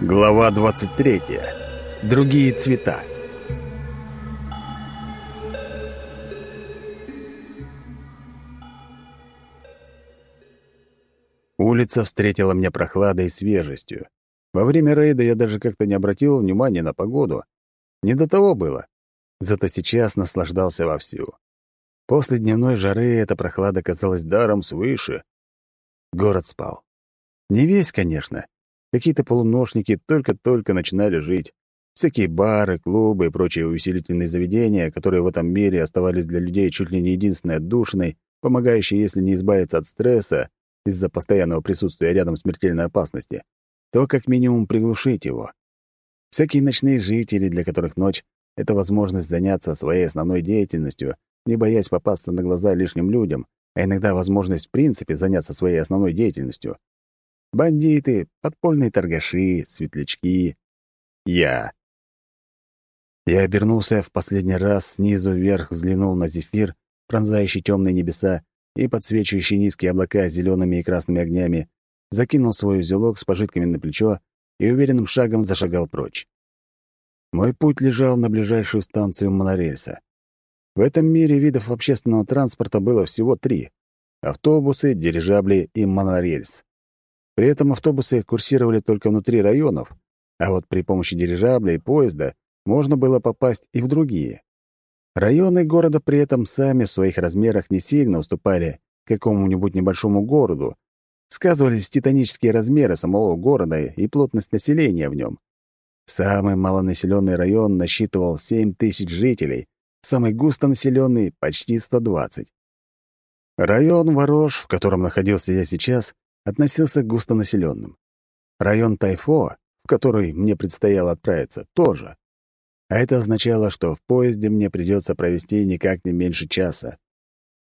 Глава 23. Другие цвета. Улица встретила меня прохладой и свежестью. Во время рейда я даже как-то не обратил внимания на погоду. Не до того было. Зато сейчас наслаждался вовсю. После дневной жары эта прохлада казалась даром свыше. Город спал. Не весь, конечно. Какие-то полуношники только-только начинали жить. Всякие бары, клубы и прочие усилительные заведения, которые в этом мире оставались для людей чуть ли не единственной отдушиной, помогающей, если не избавиться от стресса из-за постоянного присутствия рядом смертельной опасности, то как минимум приглушить его. Всякие ночные жители, для которых ночь — это возможность заняться своей основной деятельностью, не боясь попасться на глаза лишним людям, а иногда возможность в принципе заняться своей основной деятельностью. Бандиты, подпольные торгаши, светлячки. Я. Я обернулся в последний раз, снизу вверх взглянул на зефир, пронзающий темные небеса и подсвечивающий низкие облака зелеными и красными огнями, закинул свой узелок с пожитками на плечо и уверенным шагом зашагал прочь. Мой путь лежал на ближайшую станцию монорельса. В этом мире видов общественного транспорта было всего три — автобусы, дирижабли и монорельс. При этом автобусы курсировали только внутри районов, а вот при помощи дирижабля и поезда можно было попасть и в другие. Районы города при этом сами в своих размерах не сильно уступали какому-нибудь небольшому городу, сказывались титанические размеры самого города и плотность населения в нем. Самый малонаселенный район насчитывал 7 тысяч жителей, самый густонаселенный — почти 120. Район Ворож, в котором находился я сейчас, относился к густонаселенным. Район Тайфо, в который мне предстояло отправиться, тоже. А это означало, что в поезде мне придется провести никак не меньше часа.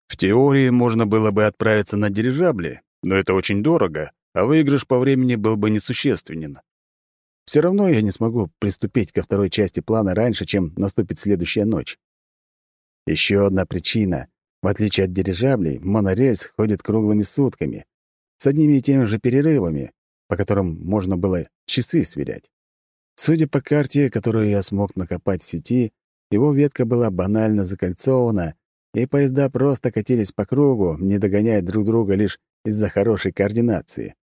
В теории можно было бы отправиться на дирижабле, но это очень дорого, а выигрыш по времени был бы несущественен. Все равно я не смогу приступить ко второй части плана раньше, чем наступит следующая ночь. Еще одна причина. В отличие от дирижаблей, монорельс ходит круглыми сутками, с одними и теми же перерывами, по которым можно было часы сверять. Судя по карте, которую я смог накопать в сети, его ветка была банально закольцована, и поезда просто катились по кругу, не догоняя друг друга лишь из-за хорошей координации.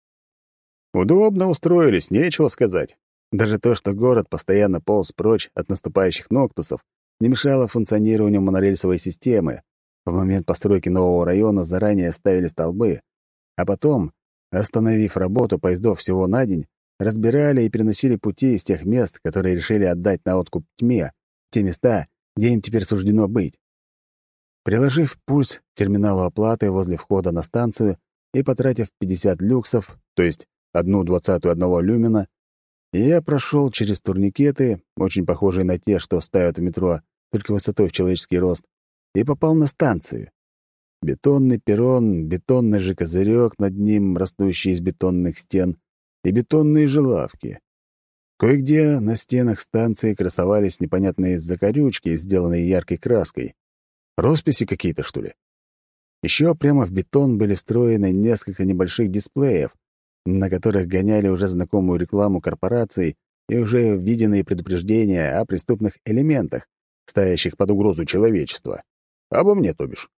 Удобно устроились, нечего сказать. Даже то, что город постоянно полз прочь от наступающих ноктусов, не мешало функционированию монорельсовой системы. В момент постройки нового района заранее ставили столбы, а потом, остановив работу поездов всего на день, разбирали и переносили пути из тех мест, которые решили отдать на откуп тьме, те места, где им теперь суждено быть. Приложив пульс к терминалу оплаты возле входа на станцию и потратив 50 люксов, то есть одну двадцатую одного люмена, я прошел через турникеты, очень похожие на те, что ставят в метро, только высотой в человеческий рост, и попал на станцию. Бетонный перрон, бетонный же козырек над ним, растущий из бетонных стен — и бетонные же лавки. Кое-где на стенах станции красовались непонятные закорючки, сделанные яркой краской. Росписи какие-то, что ли? Еще прямо в бетон были встроены несколько небольших дисплеев, на которых гоняли уже знакомую рекламу корпораций и уже виденные предупреждения о преступных элементах, стоящих под угрозу человечества. Обо мне, то бишь.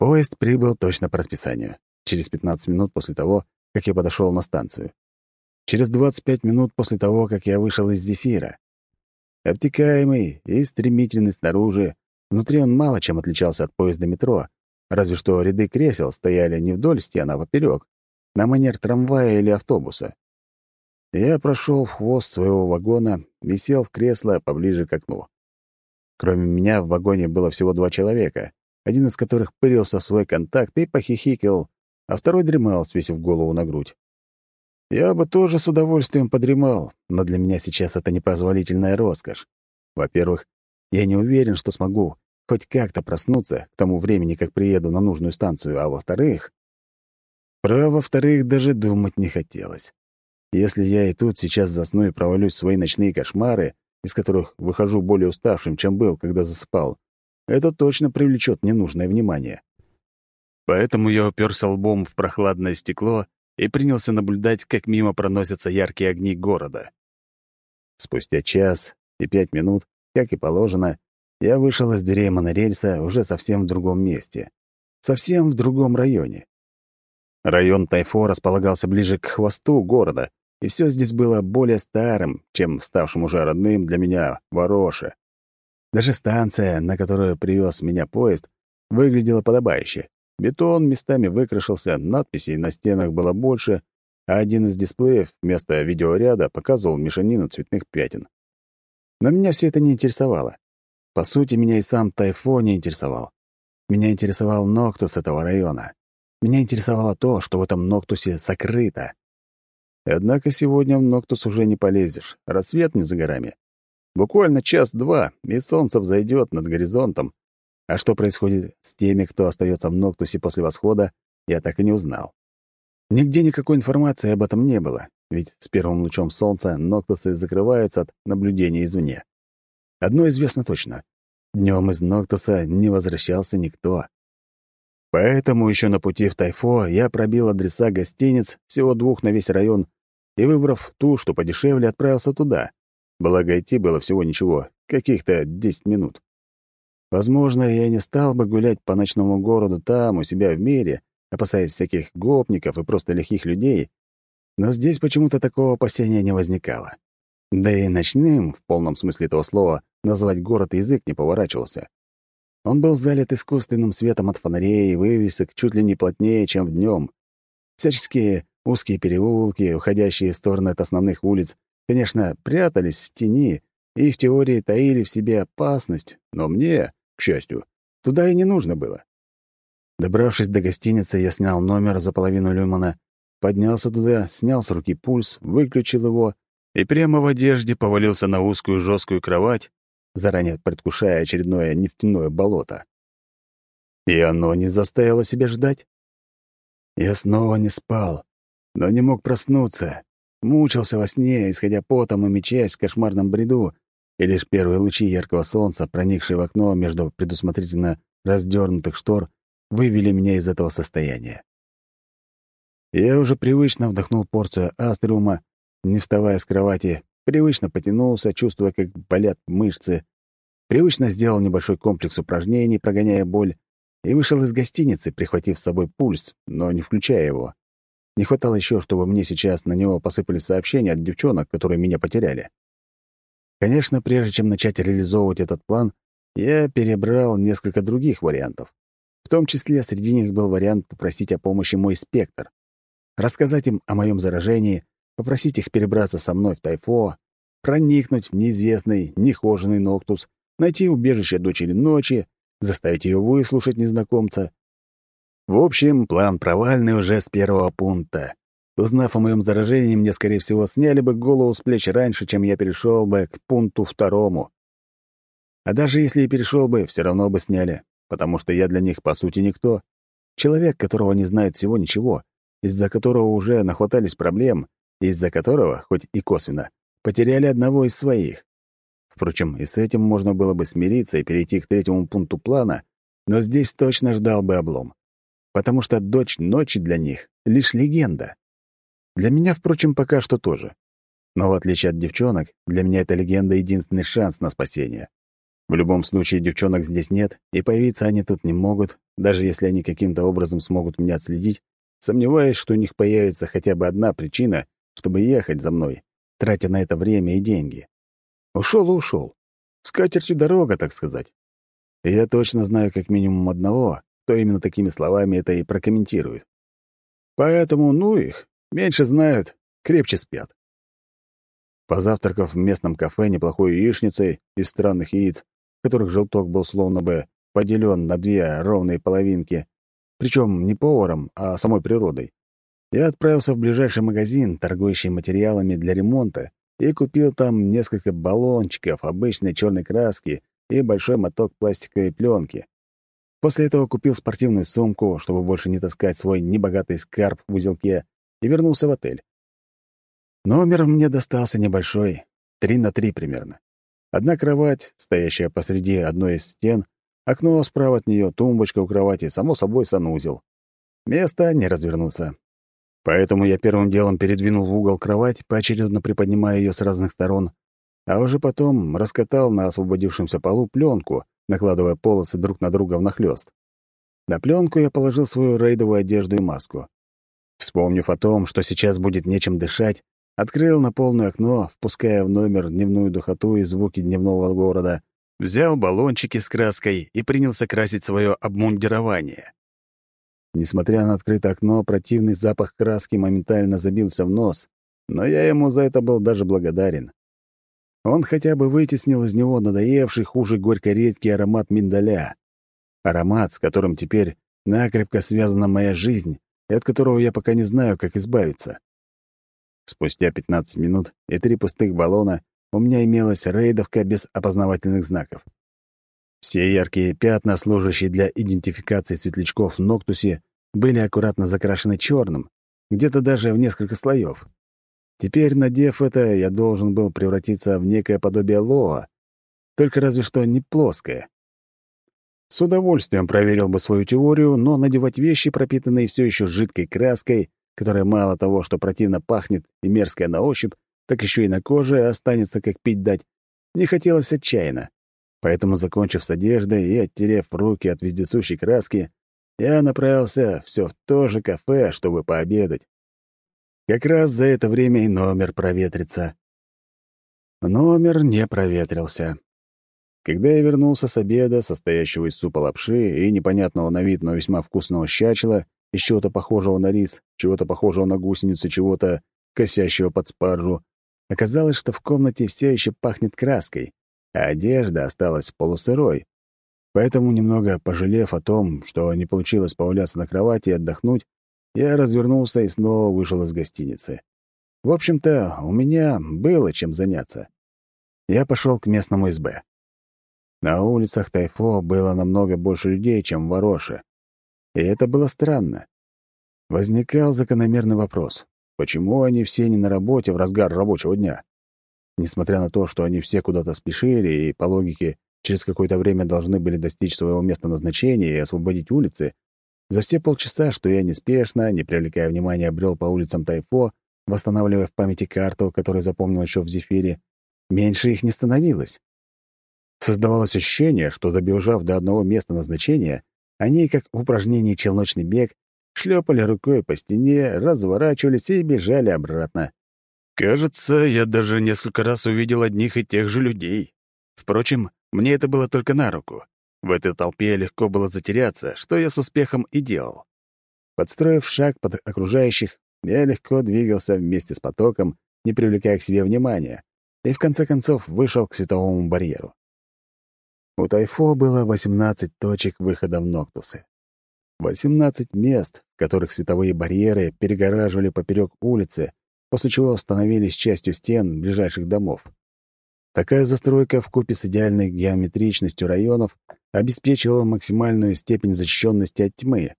Поезд прибыл точно по расписанию, через 15 минут после того, как я подошел на станцию. Через 25 минут после того, как я вышел из зефира. Обтекаемый и стремительный снаружи, внутри он мало чем отличался от поезда метро, разве что ряды кресел стояли не вдоль стен, а поперек, на манер трамвая или автобуса. Я прошел в хвост своего вагона и сел в кресло поближе к окну. Кроме меня в вагоне было всего два человека, один из которых пырился в свой контакт и похихикивал, а второй дремал, свесив голову на грудь. Я бы тоже с удовольствием подремал, но для меня сейчас это непозволительная роскошь. Во-первых, я не уверен, что смогу хоть как-то проснуться к тому времени, как приеду на нужную станцию, а во-вторых... Про во-вторых даже думать не хотелось. Если я и тут сейчас засну и провалюсь в свои ночные кошмары, из которых выхожу более уставшим, чем был, когда засыпал, это точно привлечет ненужное внимание. Поэтому я уперся лбом в прохладное стекло и принялся наблюдать, как мимо проносятся яркие огни города. Спустя час и пять минут, как и положено, я вышел из дверей монорельса уже совсем в другом месте. Совсем в другом районе. Район Тайфо располагался ближе к хвосту города, и все здесь было более старым, чем ставшим уже родным для меня Вороше. Даже станция, на которую привез меня поезд, выглядела подобающе. Бетон местами выкрашился, надписей на стенах было больше, а один из дисплеев вместо видеоряда показывал мешанину цветных пятен. Но меня все это не интересовало. По сути, меня и сам Тайфо не интересовал. Меня интересовал Ноктус этого района. Меня интересовало то, что в этом Ноктусе сокрыто. Однако сегодня в Ноктус уже не полезешь, рассвет не за горами. Буквально час-два, и солнце взойдет над горизонтом. А что происходит с теми, кто остается в Ноктусе после восхода, я так и не узнал. Нигде никакой информации об этом не было, ведь с первым лучом солнца Ноктусы закрываются от наблюдения извне. Одно известно точно. Днем из Ноктуса не возвращался никто. Поэтому еще на пути в Тайфо я пробил адреса гостиниц, всего двух на весь район, и, выбрав ту, что подешевле, отправился туда. Благо, идти было всего ничего, каких-то десять минут. Возможно, я не стал бы гулять по ночному городу там, у себя в мире, опасаясь всяких гопников и просто лихих людей, но здесь почему-то такого опасения не возникало. Да и ночным, в полном смысле этого слова, назвать город язык не поворачивался. Он был залит искусственным светом от фонарей и вывесок чуть ли не плотнее, чем днем. Всяческие узкие переулки, уходящие в стороны от основных улиц, конечно, прятались в тени и в теории таили в себе опасность, но мне, к счастью, туда и не нужно было. Добравшись до гостиницы, я снял номер за половину люмана, поднялся туда, снял с руки пульс, выключил его и прямо в одежде повалился на узкую жесткую кровать, заранее предвкушая очередное нефтяное болото. И оно не заставило себя ждать. Я снова не спал, но не мог проснуться. Мучился во сне, исходя потом и мечаясь в кошмарном бреду, и лишь первые лучи яркого солнца, проникшие в окно между предусмотрительно раздернутых штор, вывели меня из этого состояния. Я уже привычно вдохнул порцию астриума, не вставая с кровати, Привычно потянулся, чувствуя, как болят мышцы. Привычно сделал небольшой комплекс упражнений, прогоняя боль, и вышел из гостиницы, прихватив с собой пульс, но не включая его. Не хватало еще, чтобы мне сейчас на него посыпались сообщения от девчонок, которые меня потеряли. Конечно, прежде чем начать реализовывать этот план, я перебрал несколько других вариантов. В том числе среди них был вариант попросить о помощи мой спектр. Рассказать им о моем заражении, попросить их перебраться со мной в Тайфо, проникнуть в неизвестный, нехоженный Ноктус, найти убежище дочери ночи, заставить ее выслушать незнакомца. В общем, план провальный уже с первого пункта. Узнав о моем заражении, мне, скорее всего, сняли бы голову с плеч раньше, чем я перешел бы к пункту второму. А даже если и перешел бы, все равно бы сняли, потому что я для них, по сути, никто. Человек, которого не знает всего ничего, из-за которого уже нахватались проблем, из-за которого, хоть и косвенно, потеряли одного из своих. Впрочем, и с этим можно было бы смириться и перейти к третьему пункту плана, но здесь точно ждал бы облом. Потому что дочь ночи для них — лишь легенда. Для меня, впрочем, пока что тоже. Но в отличие от девчонок, для меня эта легенда — единственный шанс на спасение. В любом случае, девчонок здесь нет, и появиться они тут не могут, даже если они каким-то образом смогут меня отследить, сомневаюсь, что у них появится хотя бы одна причина, чтобы ехать за мной, тратя на это время и деньги. Ушел и ушел. С катертью дорога, так сказать. И я точно знаю как минимум одного, кто именно такими словами это и прокомментирует. Поэтому, ну их, меньше знают, крепче спят. Позавтракав в местном кафе неплохой яичницей из странных яиц, которых желток был словно бы поделен на две ровные половинки, причем не поваром, а самой природой, я отправился в ближайший магазин, торгующий материалами для ремонта, и купил там несколько баллончиков обычной черной краски и большой моток пластиковой пленки. После этого купил спортивную сумку, чтобы больше не таскать свой небогатый скарб в узелке, и вернулся в отель. Номер мне достался небольшой, три на три примерно. Одна кровать, стоящая посреди одной из стен, окно справа от нее, тумбочка у кровати, само собой санузел. Место не развернуться. Поэтому я первым делом передвинул в угол кровать, поочередно приподнимая ее с разных сторон, а уже потом раскатал на освободившемся полу пленку, накладывая полосы друг на друга внахлёст. На пленку я положил свою рейдовую одежду и маску. Вспомнив о том, что сейчас будет нечем дышать, открыл на полное окно, впуская в номер дневную духоту и звуки дневного города, взял баллончики с краской и принялся красить свое обмундирование. Несмотря на открытое окно, противный запах краски моментально забился в нос, но я ему за это был даже благодарен. Он хотя бы вытеснил из него надоевший хуже горько редкий аромат миндаля. Аромат, с которым теперь накрепко связана моя жизнь, и от которого я пока не знаю, как избавиться. Спустя 15 минут и три пустых баллона у меня имелась рейдовка без опознавательных знаков. Все яркие пятна, служащие для идентификации светлячков в Ноктусе, были аккуратно закрашены черным, где-то даже в несколько слоев. Теперь, надев это, я должен был превратиться в некое подобие Лоа, только разве что не плоское. С удовольствием проверил бы свою теорию, но надевать вещи, пропитанные все еще жидкой краской, которая мало того, что противно пахнет и мерзкая на ощупь, так еще и на коже останется как пить дать, не хотелось отчаянно. Поэтому, закончив с одеждой и оттерев руки от вездесущей краски, я направился все в то же кафе, чтобы пообедать. Как раз за это время и номер проветрится. Номер не проветрился. Когда я вернулся с обеда, состоящего из супа лапши и непонятного на вид, но весьма вкусного щачела, из чего-то похожего на рис, чего-то похожего на гусеницу, чего-то косящего под спаржу, оказалось, что в комнате все еще пахнет краской, а одежда осталась полусырой. Поэтому, немного пожалев о том, что не получилось поваляться на кровати и отдохнуть, я развернулся и снова вышел из гостиницы. В общем-то, у меня было чем заняться. Я пошел к местному СБ. На улицах Тайфо было намного больше людей, чем в Вороши. И это было странно. Возникал закономерный вопрос. Почему они все не на работе в разгар рабочего дня? Несмотря на то, что они все куда-то спешили и, по логике, через какое-то время должны были достичь своего места назначения и освободить улицы, за все полчаса, что я неспешно, не привлекая внимания, обрел по улицам Тайфо, восстанавливая в памяти карту, которую запомнил еще в Зефире, меньше их не становилось. Создавалось ощущение, что, добежав до одного места назначения, они, как в упражнении челночный бег, шлепали рукой по стене, разворачивались и бежали обратно. Кажется, я даже несколько раз увидел одних и тех же людей. Впрочем, мне это было только на руку. В этой толпе легко было затеряться, что я с успехом и делал. Подстроив шаг под окружающих, я легко двигался вместе с потоком, не привлекая к себе внимания, и в конце концов вышел к световому барьеру. У Тайфо было 18 точек выхода в Ноктусы. 18 мест, в которых световые барьеры перегораживали поперек улицы, после чего становились частью стен ближайших домов. Такая застройка в купе с идеальной геометричностью районов обеспечивала максимальную степень защищенности от тьмы.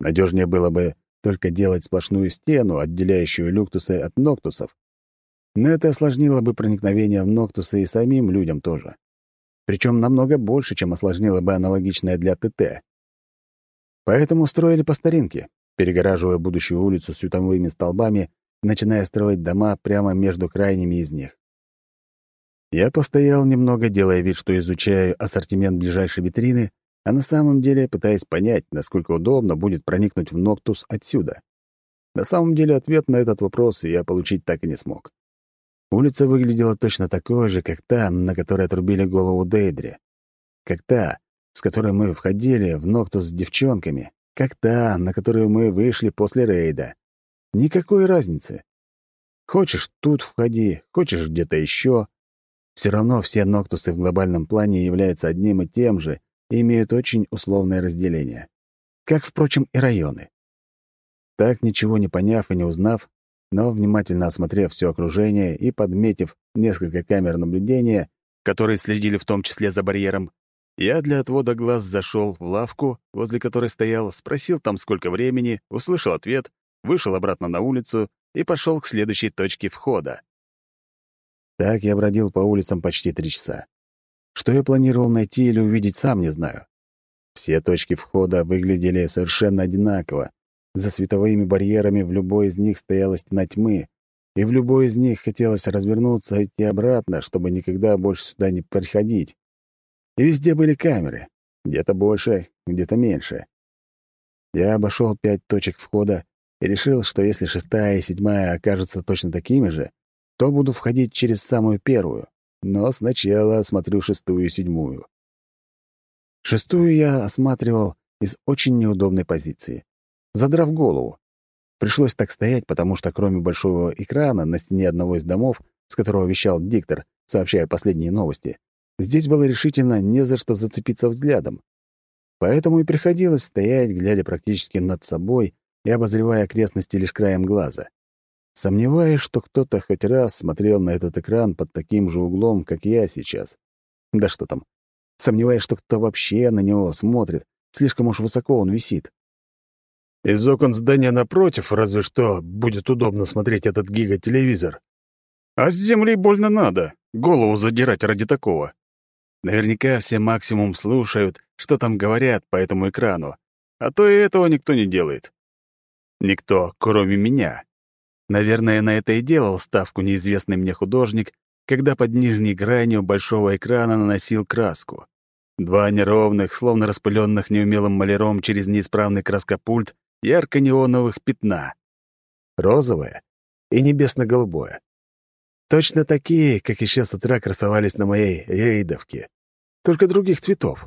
Надежнее было бы только делать сплошную стену, отделяющую люктусы от ноктусов. Но это осложнило бы проникновение в ноктусы и самим людям тоже. Причем намного больше, чем осложнило бы аналогичное для ТТ. Поэтому строили по старинке, перегораживая будущую улицу световыми столбами, начиная строить дома прямо между крайними из них. Я постоял немного, делая вид, что изучаю ассортимент ближайшей витрины, а на самом деле пытаясь понять, насколько удобно будет проникнуть в Ноктус отсюда. На самом деле ответ на этот вопрос я получить так и не смог. Улица выглядела точно такой же, как та, на которой отрубили голову Дейдре. Как та, с которой мы входили в Ноктус с девчонками. Как та, на которую мы вышли после рейда. Никакой разницы. Хочешь тут входи, хочешь где-то еще. Все равно все ноктусы в глобальном плане являются одним и тем же и имеют очень условное разделение. Как, впрочем, и районы. Так, ничего не поняв и не узнав, но внимательно осмотрев все окружение и подметив несколько камер наблюдения, которые следили в том числе за барьером, я для отвода глаз зашел в лавку, возле которой стоял, спросил там, сколько времени, услышал ответ, вышел обратно на улицу и пошел к следующей точке входа. Так я бродил по улицам почти три часа. Что я планировал найти или увидеть, сам не знаю. Все точки входа выглядели совершенно одинаково, За световыми барьерами в любой из них стояла стена тьмы, и в любой из них хотелось развернуться и идти обратно, чтобы никогда больше сюда не приходить. И везде были камеры, где-то больше, где-то меньше. Я обошел пять точек входа и решил, что если шестая и седьмая окажутся точно такими же, то буду входить через самую первую, но сначала осмотрю шестую и седьмую. Шестую я осматривал из очень неудобной позиции, задрав голову. Пришлось так стоять, потому что кроме большого экрана на стене одного из домов, с которого вещал диктор, сообщая последние новости, здесь было решительно не за что зацепиться взглядом. Поэтому и приходилось стоять, глядя практически над собой и обозревая окрестности лишь краем глаза. Сомневаюсь, что кто-то хоть раз смотрел на этот экран под таким же углом, как я сейчас. Да что там. Сомневаюсь, что кто вообще на него смотрит. Слишком уж высоко он висит. Из окон здания напротив разве что будет удобно смотреть этот гигателевизор. А с земли больно надо, голову задирать ради такого. Наверняка все максимум слушают, что там говорят по этому экрану, а то и этого никто не делает. Никто, кроме меня. Наверное, на это и делал ставку неизвестный мне художник, когда под нижней гранью большого экрана наносил краску. Два неровных, словно распыленных неумелым маляром через неисправный краскопульт, ярко-неоновых пятна. Розовое и небесно-голубое. Точно такие, как еще с утра красовались на моей рейдовке. Только других цветов.